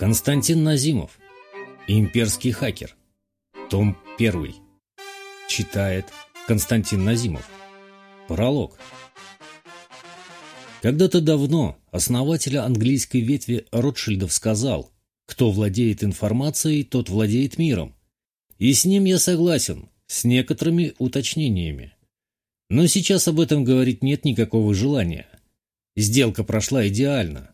Константин Назимов. Имперский хакер. Том 1. Читает Константин Назимов. Пролог. Когда-то давно основатель английской ветви Ротшильдов сказал, кто владеет информацией, тот владеет миром. И с ним я согласен, с некоторыми уточнениями. Но сейчас об этом говорить нет никакого желания. Сделка прошла идеально.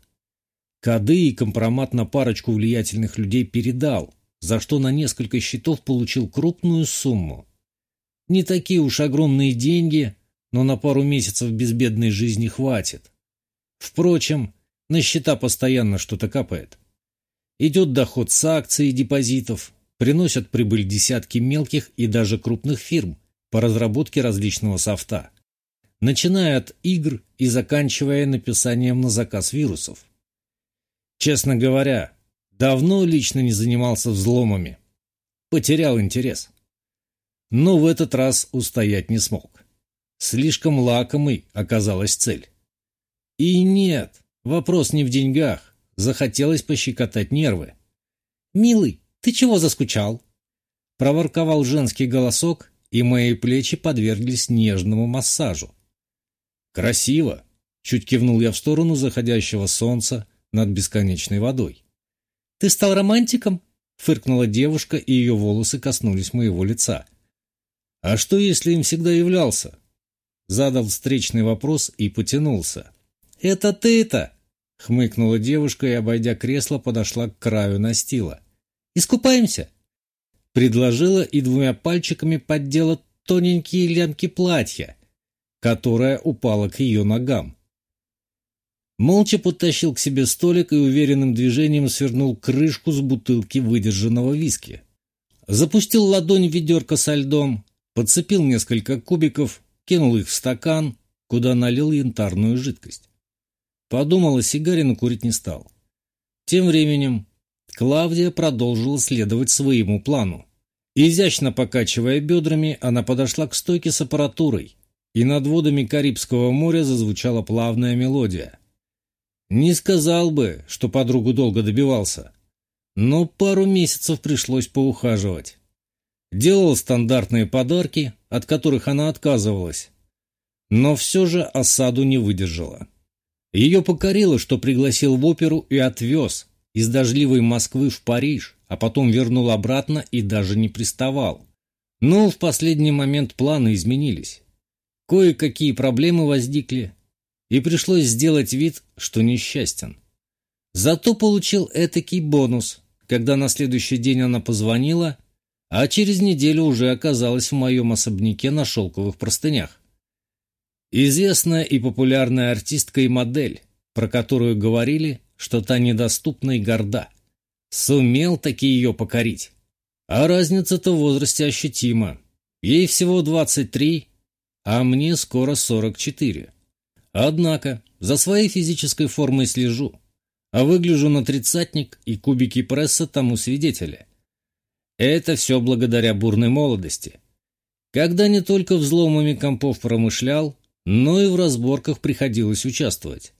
Коды и компромат на парочку влиятельных людей передал, за что на несколько счетов получил крупную сумму. Не такие уж огромные деньги, но на пару месяцев безбедной жизни хватит. Впрочем, на счета постоянно что-то капает. Идет доход с акций и депозитов, приносят прибыль десятки мелких и даже крупных фирм по разработке различного софта, начиная от игр и заканчивая написанием на заказ вирусов. Честно говоря, давно лично не занимался взломами. Потерял интерес. Но в этот раз устоять не смог. Слишком лакомой оказалась цель. И нет, вопрос не в деньгах. Захотелось пощекотать нервы. «Милый, ты чего заскучал?» Проворковал женский голосок, и мои плечи подверглись нежному массажу. «Красиво!» — чуть кивнул я в сторону заходящего солнца, над бесконечной водой. «Ты стал романтиком?» — фыркнула девушка, и ее волосы коснулись моего лица. «А что, если им всегда являлся?» Задал встречный вопрос и потянулся. «Это ты-то!» — хмыкнула девушка и, обойдя кресло, подошла к краю настила. «Искупаемся?» Предложила и двумя пальчиками поддела тоненькие лямки платья, которое упало к ее ногам. Молча подтащил к себе столик и уверенным движением свернул крышку с бутылки выдержанного виски. Запустил ладонь в ведерко со льдом, подцепил несколько кубиков, кинул их в стакан, куда налил янтарную жидкость. Подумал о сигаре, но курить не стал. Тем временем Клавдия продолжила следовать своему плану. Изящно покачивая бедрами, она подошла к стойке с аппаратурой, и над водами Карибского моря зазвучала плавная мелодия. Не сказал бы, что подругу долго добивался, но пару месяцев пришлось поухаживать. Делал стандартные подарки, от которых она отказывалась, но все же осаду не выдержала. Ее покорило, что пригласил в оперу и отвез из дождливой Москвы в Париж, а потом вернул обратно и даже не приставал. Но в последний момент планы изменились. Кое-какие проблемы возникли, и пришлось сделать вид, что несчастен. Зато получил этакий бонус, когда на следующий день она позвонила, а через неделю уже оказалась в моем особняке на шелковых простынях. Известная и популярная артистка и модель, про которую говорили, что та недоступна и горда. Сумел таки ее покорить. А разница-то в возрасте ощутима. Ей всего 23, а мне скоро 44. Однако за своей физической формой слежу, а выгляжу на тридцатник и кубики пресса тому свидетели. Это все благодаря бурной молодости, когда не только взломами компов промышлял, но и в разборках приходилось участвовать.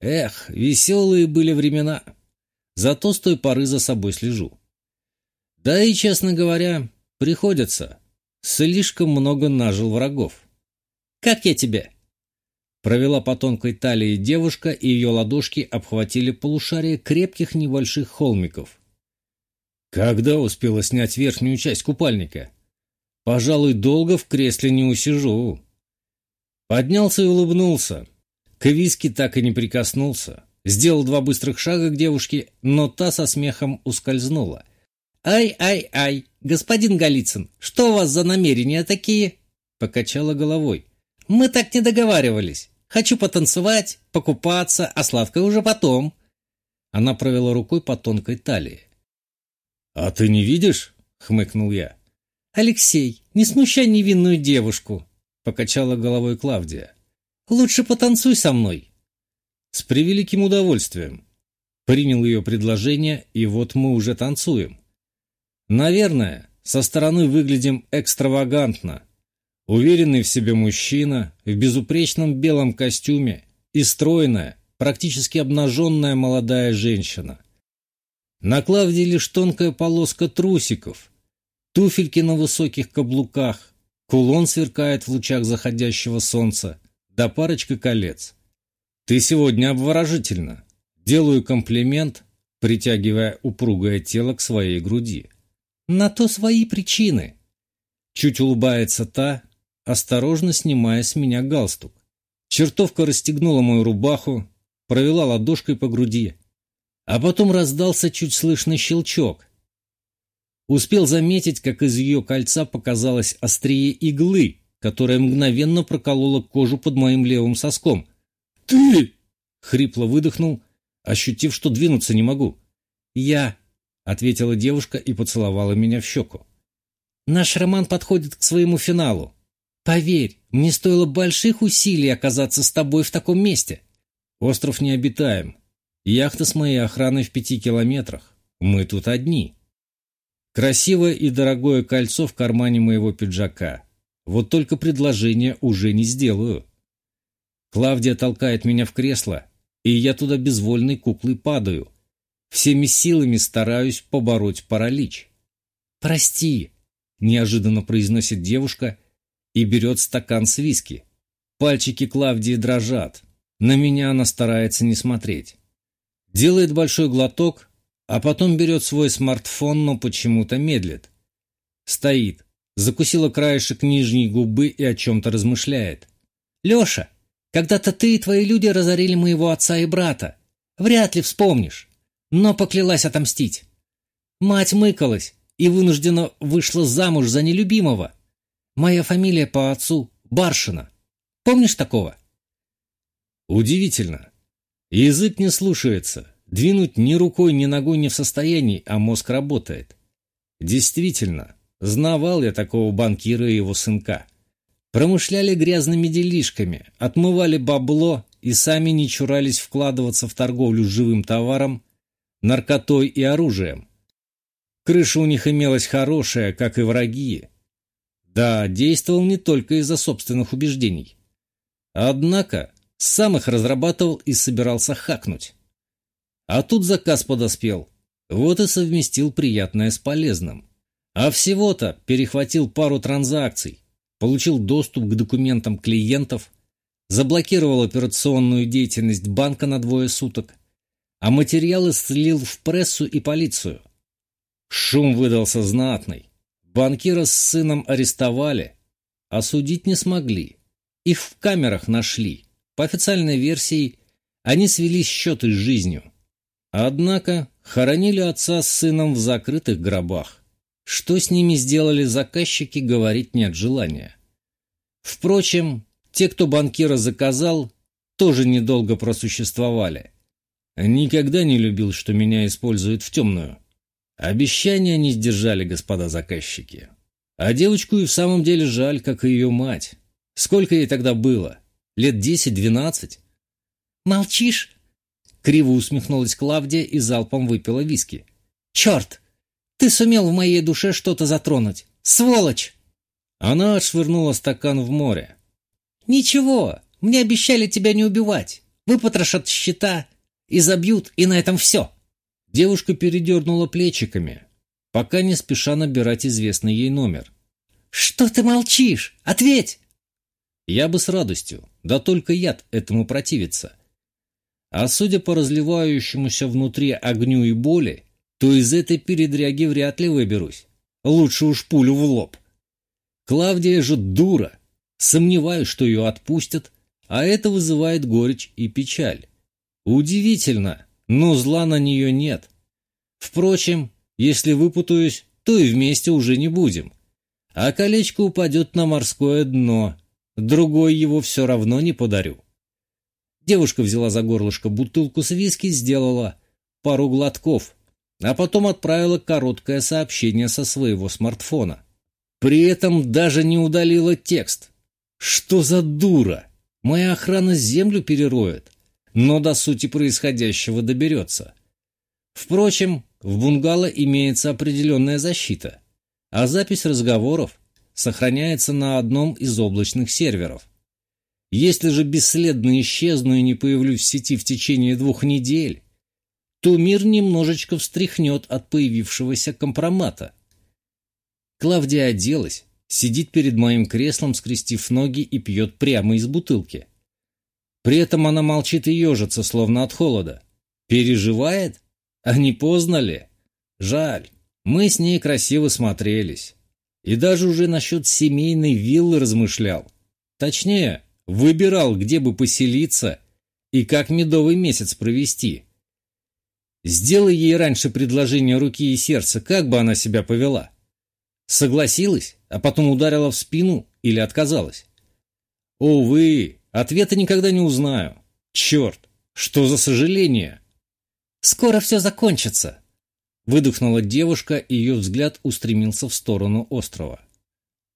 Эх, веселые были времена. Зато с той поры за собой слежу. Да и, честно говоря, приходится. Слишком много нажил врагов. «Как я тебе?» Провела по тонкой талии девушка, и ее ладошки обхватили полушарие крепких небольших холмиков. Когда успела снять верхнюю часть купальника? Пожалуй, долго в кресле не усижу. Поднялся и улыбнулся. К виски так и не прикоснулся. Сделал два быстрых шага к девушке, но та со смехом ускользнула. «Ай-ай-ай, господин Голицын, что у вас за намерения такие?» Покачала головой. «Мы так не договаривались. Хочу потанцевать, покупаться, а сладкое уже потом». Она провела рукой по тонкой талии. «А ты не видишь?» — хмыкнул я. «Алексей, не смущай невинную девушку», — покачала головой Клавдия. «Лучше потанцуй со мной». С превеликим удовольствием. Принял ее предложение, и вот мы уже танцуем. Наверное, со стороны выглядим экстравагантно, Уверенный в себе мужчина, в безупречном белом костюме и стройная, практически обнаженная молодая женщина. На Клавдии лишь тонкая полоска трусиков, туфельки на высоких каблуках, кулон сверкает в лучах заходящего солнца, да парочка колец. Ты сегодня обворожительно. Делаю комплимент, притягивая упругое тело к своей груди. На то свои причины. Чуть улыбается та, осторожно снимая с меня галстук. Чертовка расстегнула мою рубаху, провела ладошкой по груди, а потом раздался чуть слышный щелчок. Успел заметить, как из ее кольца показалось острие иглы, которая мгновенно проколола кожу под моим левым соском. «Ты!» — хрипло выдохнул, ощутив, что двинуться не могу. «Я!» — ответила девушка и поцеловала меня в щеку. «Наш роман подходит к своему финалу. Поверь, мне стоило больших усилий оказаться с тобой в таком месте. Остров не обитаем, Яхта с моей охраной в пяти километрах. Мы тут одни. Красивое и дорогое кольцо в кармане моего пиджака. Вот только предложение уже не сделаю. Клавдия толкает меня в кресло, и я туда безвольной куклой падаю. Всеми силами стараюсь побороть паралич. «Прости», — неожиданно произносит девушка и берет стакан с виски. Пальчики Клавдии дрожат. На меня она старается не смотреть. Делает большой глоток, а потом берет свой смартфон, но почему-то медлит. Стоит, закусила краешек нижней губы и о чем-то размышляет. «Леша, когда-то ты и твои люди разорили моего отца и брата. Вряд ли вспомнишь, но поклялась отомстить. Мать мыкалась и вынуждена вышла замуж за нелюбимого. Моя фамилия по отцу Баршина. Помнишь такого?» Удивительно. Язык не слушается. Двинуть ни рукой, ни ногой не в состоянии, а мозг работает. Действительно, знавал я такого банкира и его сынка. Промышляли грязными делишками, отмывали бабло и сами не чурались вкладываться в торговлю живым товаром, наркотой и оружием. Крыша у них имелась хорошая, как и враги. Да, действовал не только из-за собственных убеждений. Однако сам их разрабатывал и собирался хакнуть. А тут заказ подоспел. Вот и совместил приятное с полезным. А всего-то перехватил пару транзакций, получил доступ к документам клиентов, заблокировал операционную деятельность банка на двое суток, а материалы слил в прессу и полицию. Шум выдался знатный. Банкира с сыном арестовали, осудить не смогли. Их в камерах нашли. По официальной версии, они свели счеты с жизнью. Однако хоронили отца с сыном в закрытых гробах. Что с ними сделали заказчики, говорить нет желания. Впрочем, те, кто банкира заказал, тоже недолго просуществовали. Никогда не любил, что меня используют в темную. Обещания не сдержали господа заказчики. А девочку и в самом деле жаль, как и ее мать. Сколько ей тогда было? Лет десять-двенадцать. «Молчишь?» Криво усмехнулась Клавдия и залпом выпила виски. «Черт! Ты сумел в моей душе что-то затронуть! Сволочь!» Она отшвырнула стакан в море. «Ничего, мне обещали тебя не убивать. Выпотрошат счета и забьют, и на этом все». Девушка передернула плечиками, пока не спеша набирать известный ей номер. «Что ты молчишь? Ответь!» Я бы с радостью, да только яд этому противится. А судя по разливающемуся внутри огню и боли, то из этой передряги вряд ли выберусь. Лучше уж пулю в лоб. Клавдия же дура. Сомневаюсь, что ее отпустят, а это вызывает горечь и печаль. Удивительно, но зла на нее нет. Впрочем, если выпутаюсь, то и вместе уже не будем. А колечко упадет на морское дно, Другой его все равно не подарю. Девушка взяла за горлышко бутылку с виски, сделала пару глотков, а потом отправила короткое сообщение со своего смартфона. При этом даже не удалила текст. Что за дура? Моя охрана землю перероет, но до сути происходящего доберется. Впрочем, в бунгало имеется определенная защита, а запись разговоров сохраняется на одном из облачных серверов. Если же бесследно исчезну и не появлюсь в сети в течение двух недель, то мир немножечко встряхнет от появившегося компромата. Клавдия оделась, сидит перед моим креслом, скрестив ноги и пьет прямо из бутылки. При этом она молчит и ежится, словно от холода. Переживает? А не поздно ли? Жаль, мы с ней красиво смотрелись. И даже уже насчет семейной виллы размышлял. Точнее, выбирал, где бы поселиться и как медовый месяц провести. Сделай ей раньше предложение руки и сердца, как бы она себя повела? Согласилась, а потом ударила в спину или отказалась? Увы, ответа никогда не узнаю. Черт, что за сожаление! Скоро все закончится, выдохнула девушка, и ее взгляд устремился в сторону острова.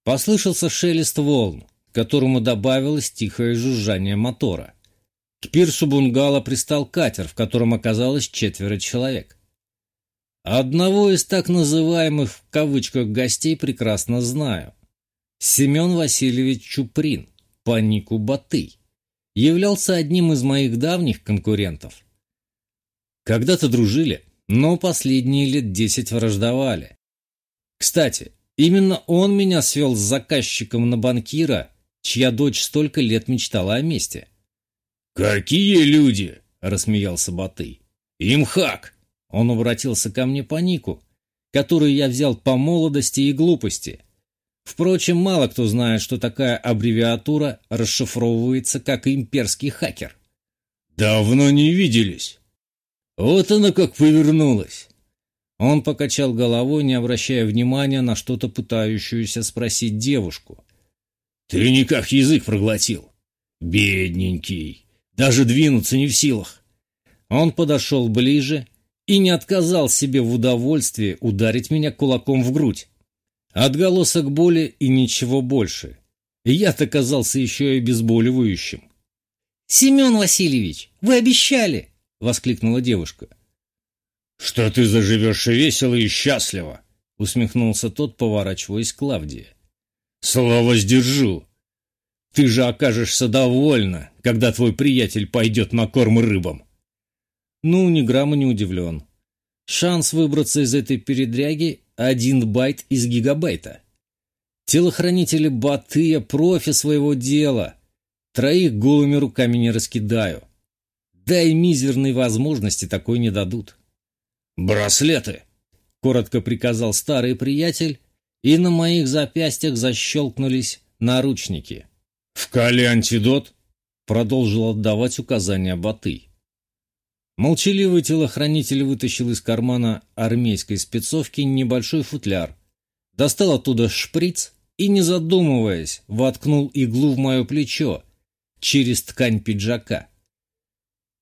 Послышался шелест волн, к которому добавилось тихое жужжание мотора. К пирсу бунгало пристал катер, в котором оказалось четверо человек. Одного из так называемых в кавычках гостей прекрасно знаю. Семен Васильевич Чуприн, по нику Батый, являлся одним из моих давних конкурентов. Когда-то дружили, но последние лет десять враждовали. Кстати, именно он меня свел с заказчиком на банкира, чья дочь столько лет мечтала о месте. «Какие люди!» — рассмеялся Батый. «Им хак!» — он обратился ко мне по нику, который я взял по молодости и глупости. Впрочем, мало кто знает, что такая аббревиатура расшифровывается как имперский хакер. «Давно не виделись!» Вот она как повернулась. Он покачал головой, не обращая внимания на что-то пытающуюся спросить девушку. «Ты никак язык проглотил. Бедненький!» даже двинуться не в силах. Он подошел ближе и не отказал себе в удовольствии ударить меня кулаком в грудь. Отголосок боли и ничего больше. Я-то казался еще и обезболивающим. «Семен Васильевич, вы обещали!» — воскликнула девушка. «Что ты заживешь весело и счастливо!» — усмехнулся тот, поворачиваясь к Клавдии. «Слово сдержу!» Ты же окажешься довольна, когда твой приятель пойдет на корм рыбам. Ну, ни грамма не удивлен. Шанс выбраться из этой передряги — один байт из гигабайта. Телохранители Батыя — профи своего дела. Троих голыми руками не раскидаю. Да и мизерной возможности такой не дадут. «Браслеты!» — коротко приказал старый приятель, и на моих запястьях защелкнулись наручники. «В Кале антидот?» — продолжил отдавать указания Батый. Молчаливый телохранитель вытащил из кармана армейской спецовки небольшой футляр, достал оттуда шприц и, не задумываясь, воткнул иглу в мое плечо через ткань пиджака.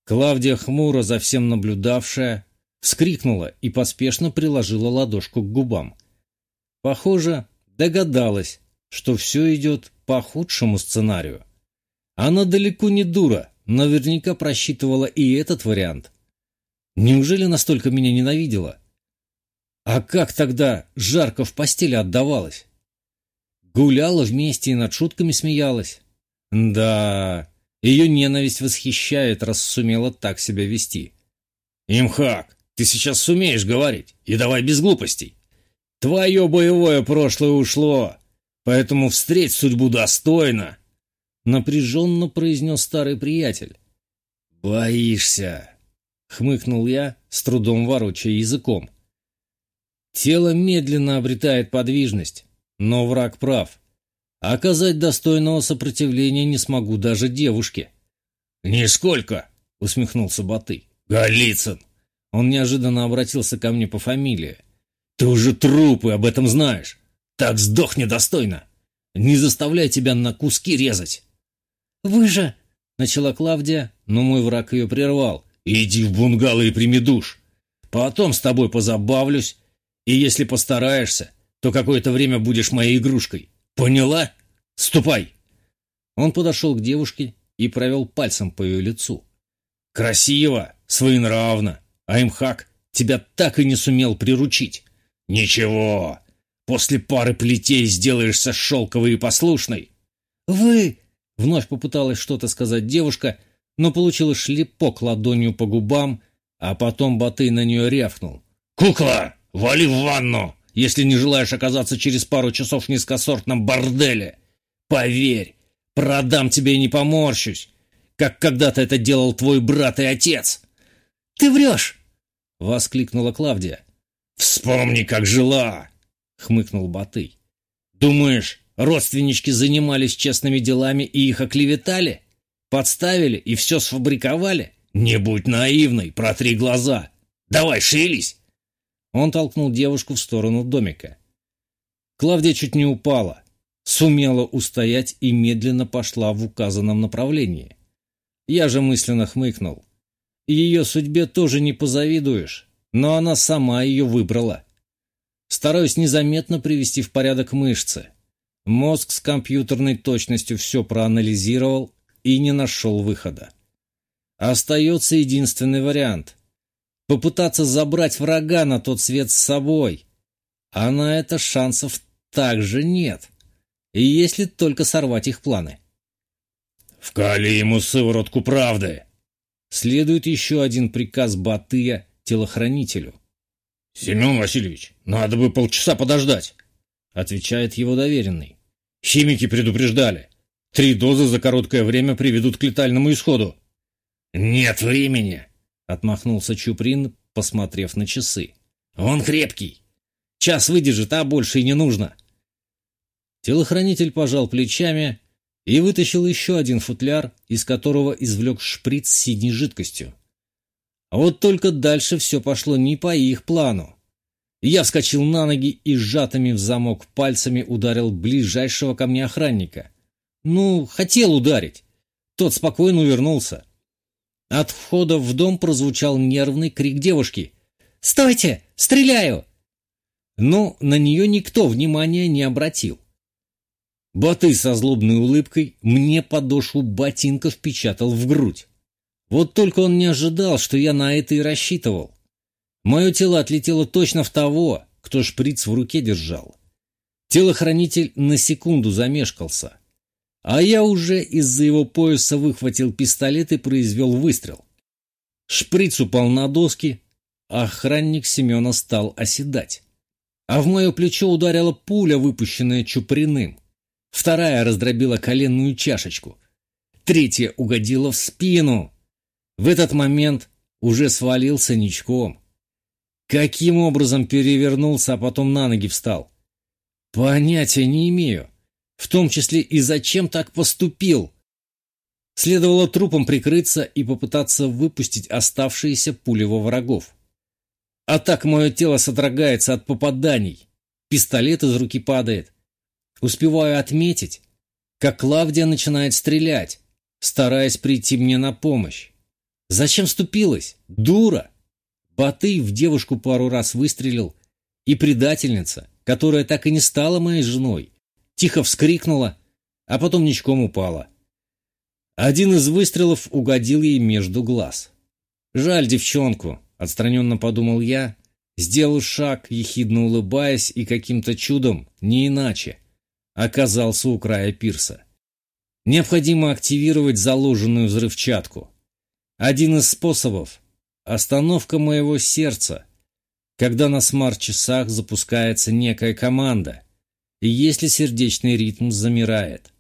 Клавдия, хмуро за всем наблюдавшая, вскрикнула и поспешно приложила ладошку к губам. Похоже, догадалась, что все идет по худшему сценарию. Она далеко не дура, наверняка просчитывала и этот вариант. Неужели настолько меня ненавидела? А как тогда жарко в постели отдавалась? Гуляла вместе и над шутками смеялась. Да, ее ненависть восхищает, раз сумела так себя вести. «Имхак, ты сейчас сумеешь говорить, и давай без глупостей. Твое боевое прошлое ушло, Поэтому встреть судьбу достойно, — напряженно произнес старый приятель. «Боишься!» — хмыкнул я, с трудом ворочая языком. Тело медленно обретает подвижность, но враг прав. Оказать достойного сопротивления не смогу даже девушке. «Нисколько!» — усмехнулся Баты. «Голицын!» Он неожиданно обратился ко мне по фамилии. «Ты уже трупы об этом знаешь. Так сдохни достойно. Не заставляй тебя на куски резать. Вы же... Начала Клавдия, но мой враг ее прервал. Иди в бунгало и прими душ. Потом с тобой позабавлюсь. И если постараешься, то какое-то время будешь моей игрушкой. Поняла? Ступай. Он подошел к девушке и провел пальцем по ее лицу. Красиво, своенравно. А имхак тебя так и не сумел приручить. Ничего, После пары плетей сделаешься шелковой и послушной. «Вы...» — вновь попыталась что-то сказать девушка, но получила шлепок ладонью по губам, А потом Батый на нее рявкнул. «Кукла, вали в ванну, если не желаешь оказаться через пару часов в низкосортном борделе. Поверь, продам тебе и не поморщусь, как когда-то это делал твой брат и отец». «Ты врешь!» — воскликнула Клавдия. «Вспомни, как жила!» — хмыкнул Батый. «Думаешь, родственнички занимались честными делами и их оклеветали? Подставили и все сфабриковали? Не будь наивной, протри глаза! Давай, шевелись!» Он толкнул девушку в сторону домика. Клавдия чуть не упала, сумела устоять и медленно пошла в указанном направлении. Я же мысленно хмыкнул. Ее судьбе тоже не позавидуешь, но она сама ее выбрала. Стараюсь незаметно привести в порядок мышцы. Мозг с компьютерной точностью все проанализировал и не нашел выхода. Остается единственный вариант — попытаться забрать врага на тот свет с собой. А на это шансов также нет, и если только сорвать их планы. «Вкали ему сыворотку правды!» Следует еще один приказ Батыя телохранителю. «Семен Васильевич, надо бы полчаса подождать», — отвечает его доверенный. «Химики предупреждали. Три дозы за короткое время приведут к летальному исходу». «Нет времени», — отмахнулся Чуприн, посмотрев на часы. «Он крепкий. Час выдержит, а больше и не нужно». Телохранитель пожал плечами и вытащил еще один футляр, из которого извлек шприц с синей жидкостью. А вот только дальше все пошло не по их плану. Я вскочил на ноги и сжатыми в замок пальцами ударил ближайшего ко мне охранника. Ну, хотел ударить. Тот спокойно увернулся. От входа в дом прозвучал нервный крик девушки. «Стойте! Стреляю!» Но на нее никто внимания не обратил. Баты со злобной улыбкой мне подошву ботинка впечатал в грудь. Вот только он не ожидал, что я на это и рассчитывал. Мое тело отлетело точно в того, кто шприц в руке держал. Телохранитель на секунду замешкался. А я уже из-за его пояса выхватил пистолет и произвел выстрел. Шприц упал на доски, а охранник Семена стал оседать. А в мое плечо ударила пуля, выпущенная Чуприным. Вторая раздробила коленную чашечку. Третья угодила в спину. В этот момент уже свалился ничком. Каким образом перевернулся, а потом на ноги встал? Понятия не имею. В том числе и зачем так поступил. Следовало трупом прикрыться и попытаться выпустить оставшиеся пули во врагов. А так мое тело содрогается от попаданий. Пистолет из руки падает. Успеваю отметить, как Клавдия начинает стрелять, стараясь прийти мне на помощь. Зачем ступилась? Дура! Батый в девушку пару раз выстрелил, и предательница, которая так и не стала моей женой, тихо вскрикнула, а потом ничком упала. Один из выстрелов угодил ей между глаз. «Жаль девчонку», — отстраненно подумал я, сделал шаг, ехидно улыбаясь, и каким-то чудом, не иначе, оказался у края пирса. Необходимо активировать заложенную взрывчатку. Один из способов – остановка моего сердца, когда на смарт-часах запускается некая команда, и если сердечный ритм замирает.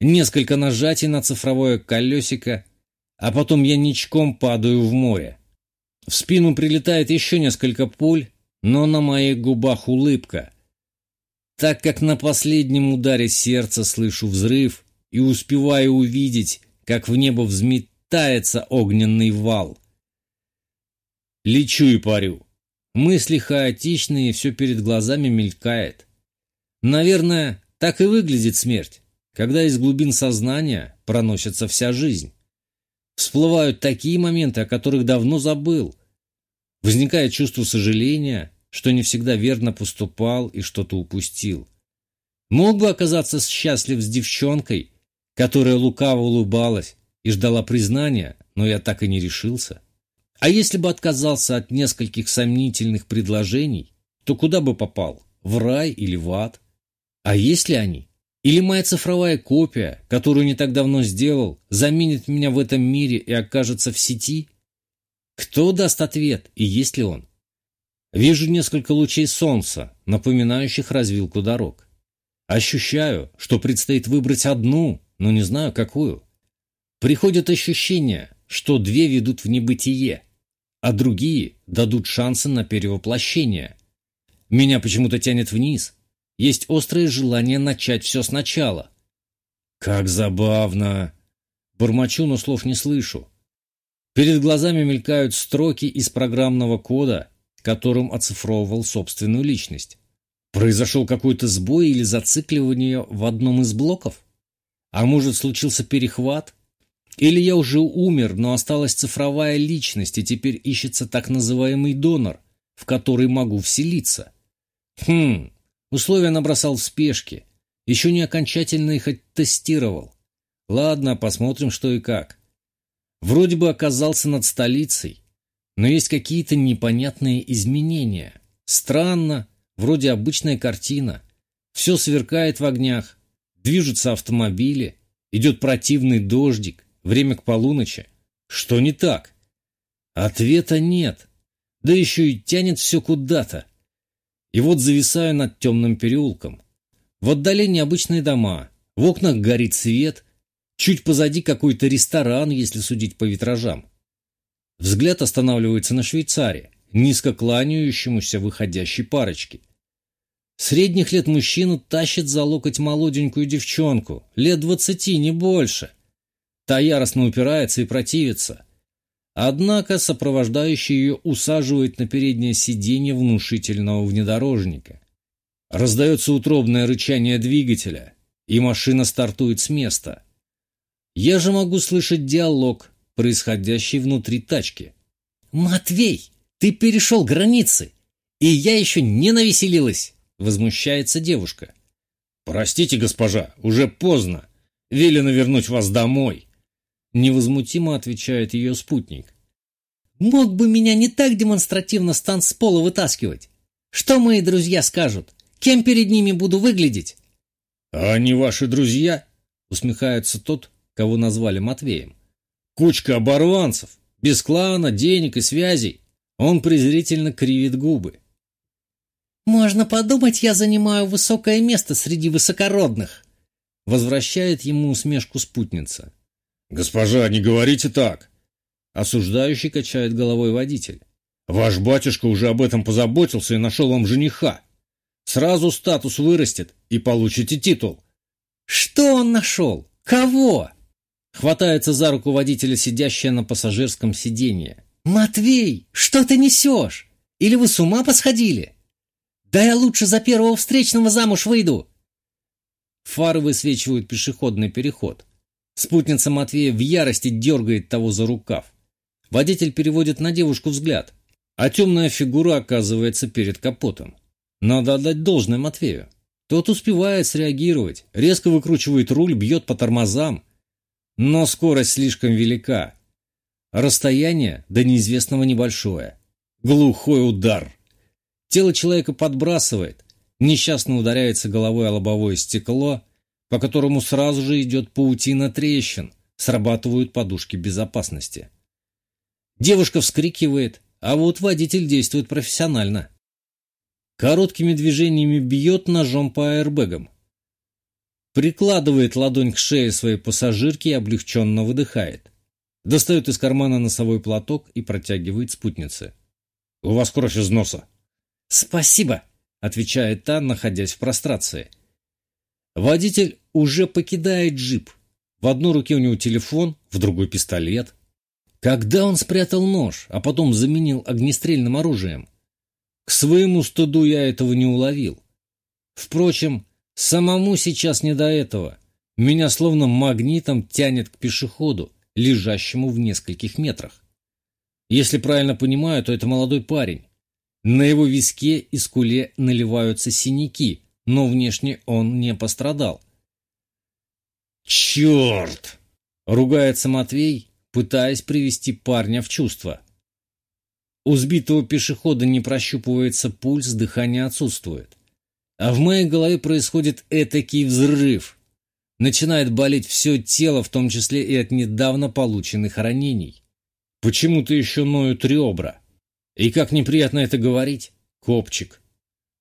Несколько нажатий на цифровое колесико, а потом я ничком падаю в море. В спину прилетает еще несколько пуль, но на моих губах улыбка, так как на последнем ударе сердца слышу взрыв и успеваю увидеть, как в небо взмет тается огненный вал. Лечу и парю. Мысли хаотичные, все перед глазами мелькает. Наверное, так и выглядит смерть, когда из глубин сознания проносится вся жизнь. Всплывают такие моменты, о которых давно забыл. Возникает чувство сожаления, что не всегда верно поступал и что-то упустил. Мог бы оказаться счастлив с девчонкой, которая лукаво улыбалась, и ждала признания, но я так и не решился. А если бы отказался от нескольких сомнительных предложений, то куда бы попал? В рай или в ад? А если они? Или моя цифровая копия, которую не так давно сделал, заменит меня в этом мире и окажется в сети? Кто даст ответ и есть ли он? Вижу несколько лучей солнца, напоминающих развилку дорог. Ощущаю, что предстоит выбрать одну, но не знаю какую. Приходит ощущение, что две ведут в небытие, а другие дадут шансы на перевоплощение. Меня почему-то тянет вниз. Есть острое желание начать все сначала. Как забавно! Бормочу, но слов не слышу. Перед глазами мелькают строки из программного кода, которым оцифровывал собственную личность. Произошел какой-то сбой или зацикливание в одном из блоков? А может, случился перехват? Или я уже умер, но осталась цифровая личность, и теперь ищется так называемый донор, в который могу вселиться? Хм, условия набросал в спешке. Еще не окончательно их оттестировал. Ладно, посмотрим, что и как. Вроде бы оказался над столицей, но есть какие-то непонятные изменения. Странно, Вроде обычная картина. Все сверкает в огнях, движутся автомобили, идет противный дождик, время к полуночи. Что не так? Ответа нет. Да еще и тянет все куда-то. И вот зависаю над темным переулком. В отдалении обычные дома, в окнах горит свет, чуть позади какой-то ресторан, если судить по витражам. Взгляд останавливается на швейцаре, низко кланяющемуся выходящей парочке. Средних лет мужчину тащит за локоть молоденькую девчонку, лет двадцати, не больше. Та яростно упирается и противится. Однако сопровождающий ее усаживает на переднее сиденье внушительного внедорожника. Раздается утробное рычание двигателя, и машина стартует с места. Я же могу слышать диалог, происходящий внутри тачки. «Матвей, ты перешел границы, и я еще не навеселилась!» Возмущается девушка. «Простите, госпожа, уже поздно. Велено вернуть вас домой». Невозмутимо отвечает ее спутник. «Мог бы меня не так демонстративно с танцпола вытаскивать. Что мои друзья скажут? Кем перед ними буду выглядеть?» «А они ваши друзья?» Усмехается тот, кого назвали Матвеем. «Кучка оборванцев, без клана, денег и связей». Он презрительно кривит губы. «Можно подумать, я занимаю высокое место среди высокородных!» Возвращает ему усмешку спутница. «Госпожа, не говорите так!» Осуждающий качает головой водитель. «Ваш батюшка уже об этом позаботился и нашел вам жениха. Сразу статус вырастет и получите титул». «Что он нашел? Кого?» Хватается за руку водителя, сидящая на пассажирском сиденье. «Матвей, что ты несешь? Или вы с ума посходили?» «Да я лучше за первого встречного замуж выйду!» Фары высвечивают пешеходный переход. Спутница Матвея в ярости дергает того за рукав. Водитель переводит на девушку взгляд, а темная фигура оказывается перед капотом. Надо отдать должное Матвею. Тот успевает среагировать, резко выкручивает руль, бьет по тормозам. Но скорость слишком велика. Расстояние до неизвестного небольшое. Глухой удар. Тело человека подбрасывает, несчастно ударяется головой о лобовое стекло, по которому сразу же идет паутина трещин, срабатывают подушки безопасности. Девушка вскрикивает, а вот водитель действует профессионально. Короткими движениями бьет ножом по аэрбэгам. Прикладывает ладонь к шее своей пассажирки и облегченно выдыхает. Достает из кармана носовой платок и протягивает спутнице. «У вас кровь из носа», «Спасибо», — отвечает та, находясь в прострации. Водитель уже покидает джип. В одной руке у него телефон, в другой пистолет. Когда он спрятал нож, а потом заменил огнестрельным оружием? К своему стыду я этого не уловил. Впрочем, самому сейчас не до этого. Меня словно магнитом тянет к пешеходу, лежащему в нескольких метрах. Если правильно понимаю, то это молодой парень. На его виске и скуле наливаются синяки, но внешне он не пострадал. «Черт!» — ругается Матвей, пытаясь привести парня в чувство. У сбитого пешехода не прощупывается пульс, дыхание отсутствует. А в моей голове происходит этакий взрыв. Начинает болеть все тело, в том числе и от недавно полученных ранений. Почему-то еще ноют ребра. И как неприятно это говорить, копчик.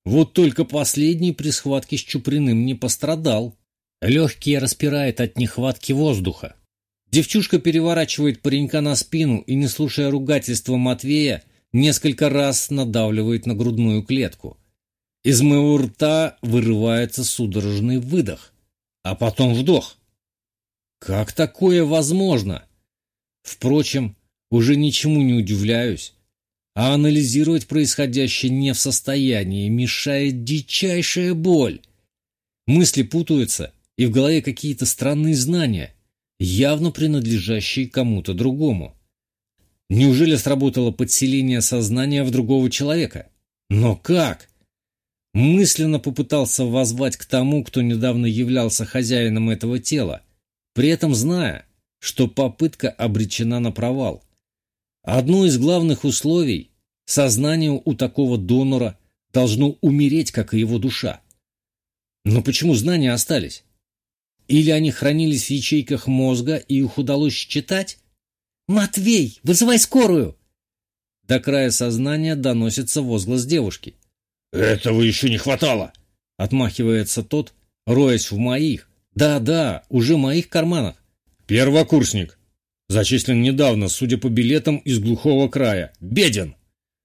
Вот только последний при схватке с Чуприным не пострадал. Легкие распирает от нехватки воздуха. Девчушка переворачивает паренька на спину и, не слушая ругательства Матвея, несколько раз надавливает на грудную клетку. Из моего рта вырывается судорожный выдох, а потом вдох. Как такое возможно? Впрочем, уже ничему не удивляюсь, а анализировать происходящее не в состоянии, мешает дичайшая боль. Мысли путаются, и в голове какие-то странные знания, явно принадлежащие кому-то другому. Неужели сработало подселение сознания в другого человека? Но как? Мысленно попытался воззвать к тому, кто недавно являлся хозяином этого тела, при этом зная, что попытка обречена на провал. Одно из главных условий – сознание у такого донора должно умереть, как и его душа. Но почему знания остались? Или они хранились в ячейках мозга, и их удалось считать? «Матвей, вызывай скорую!» До края сознания доносится возглас девушки. «Этого еще не хватало!» Отмахивается тот, роясь в моих, да-да, уже моих карманах. «Первокурсник. Зачислен недавно, судя по билетам из глухого края. Беден.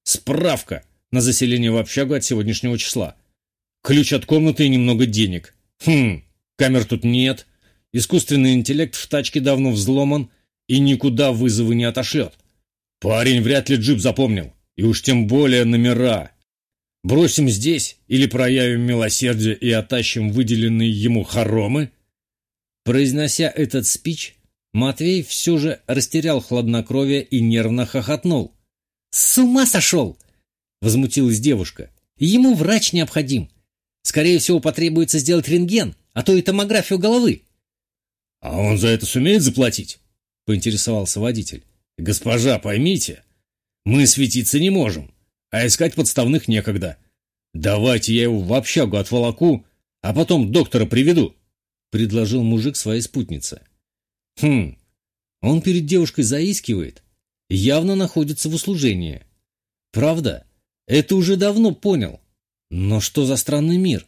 Справка на заселение в общагу от сегодняшнего числа. Ключ от комнаты и немного денег. Хм, Камер тут нет, искусственный интеллект в тачке давно взломан и никуда вызовы не отошлет. Парень вряд ли джип запомнил, и уж тем более номера. Бросим здесь или проявим милосердие и оттащим выделенные ему хоромы? Произнося этот спич, Матвей все же растерял хладнокровие и нервно хохотнул. «С ума сошел!» — возмутилась девушка. «Ему врач необходим. Скорее всего, потребуется сделать рентген, а то и томографию головы. — А он за это сумеет заплатить? — поинтересовался водитель. — Госпожа, поймите, мы светиться не можем, а искать подставных некогда. Давайте я его в общагу отволоку, а потом доктора приведу, — предложил мужик своей спутнице. Хм, он перед девушкой заискивает, явно находится в услужении. Правда, это уже давно понял. Но что за странный мир?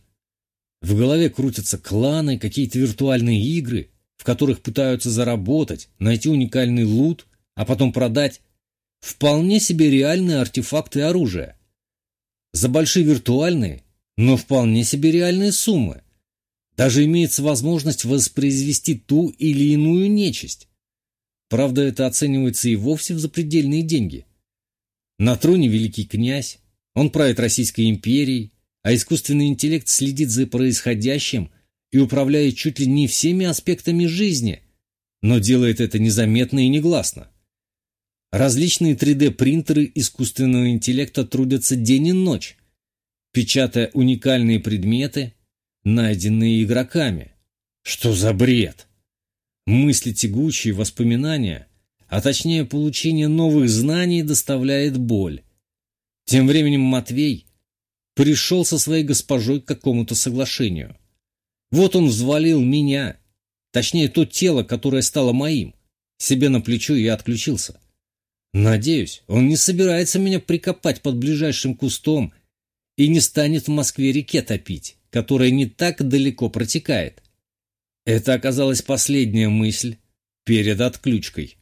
В голове крутятся кланы, какие-то виртуальные игры, в которых пытаются заработать, найти уникальный лут, а потом продать вполне себе реальные артефакты и оружие. За большие виртуальные, но вполне себе реальные суммы. Даже имеется возможность воспроизвести ту или иную нечисть. Правда, это оценивается и вовсе в запредельные деньги. На троне великий князь, он правит Российской империей, а искусственный интеллект следит за происходящим и управляет чуть ли не всеми аспектами жизни, но делает это незаметно и негласно. Различные 3D-принтеры искусственного интеллекта трудятся день и ночь, печатая уникальные предметы, найденные игроками. Что за бред? Мысли тягучие, воспоминания, а точнее получение новых знаний доставляет боль. Тем временем Матвей пришел со своей госпожой к какому-то соглашению. Вот он взвалил меня, точнее то тело, которое стало моим, себе на плечо и отключился. Надеюсь, он не собирается меня прикопать под ближайшим кустом и не станет в Москве реке топить, которая не так далеко протекает. Это оказалась последняя мысль перед отключкой.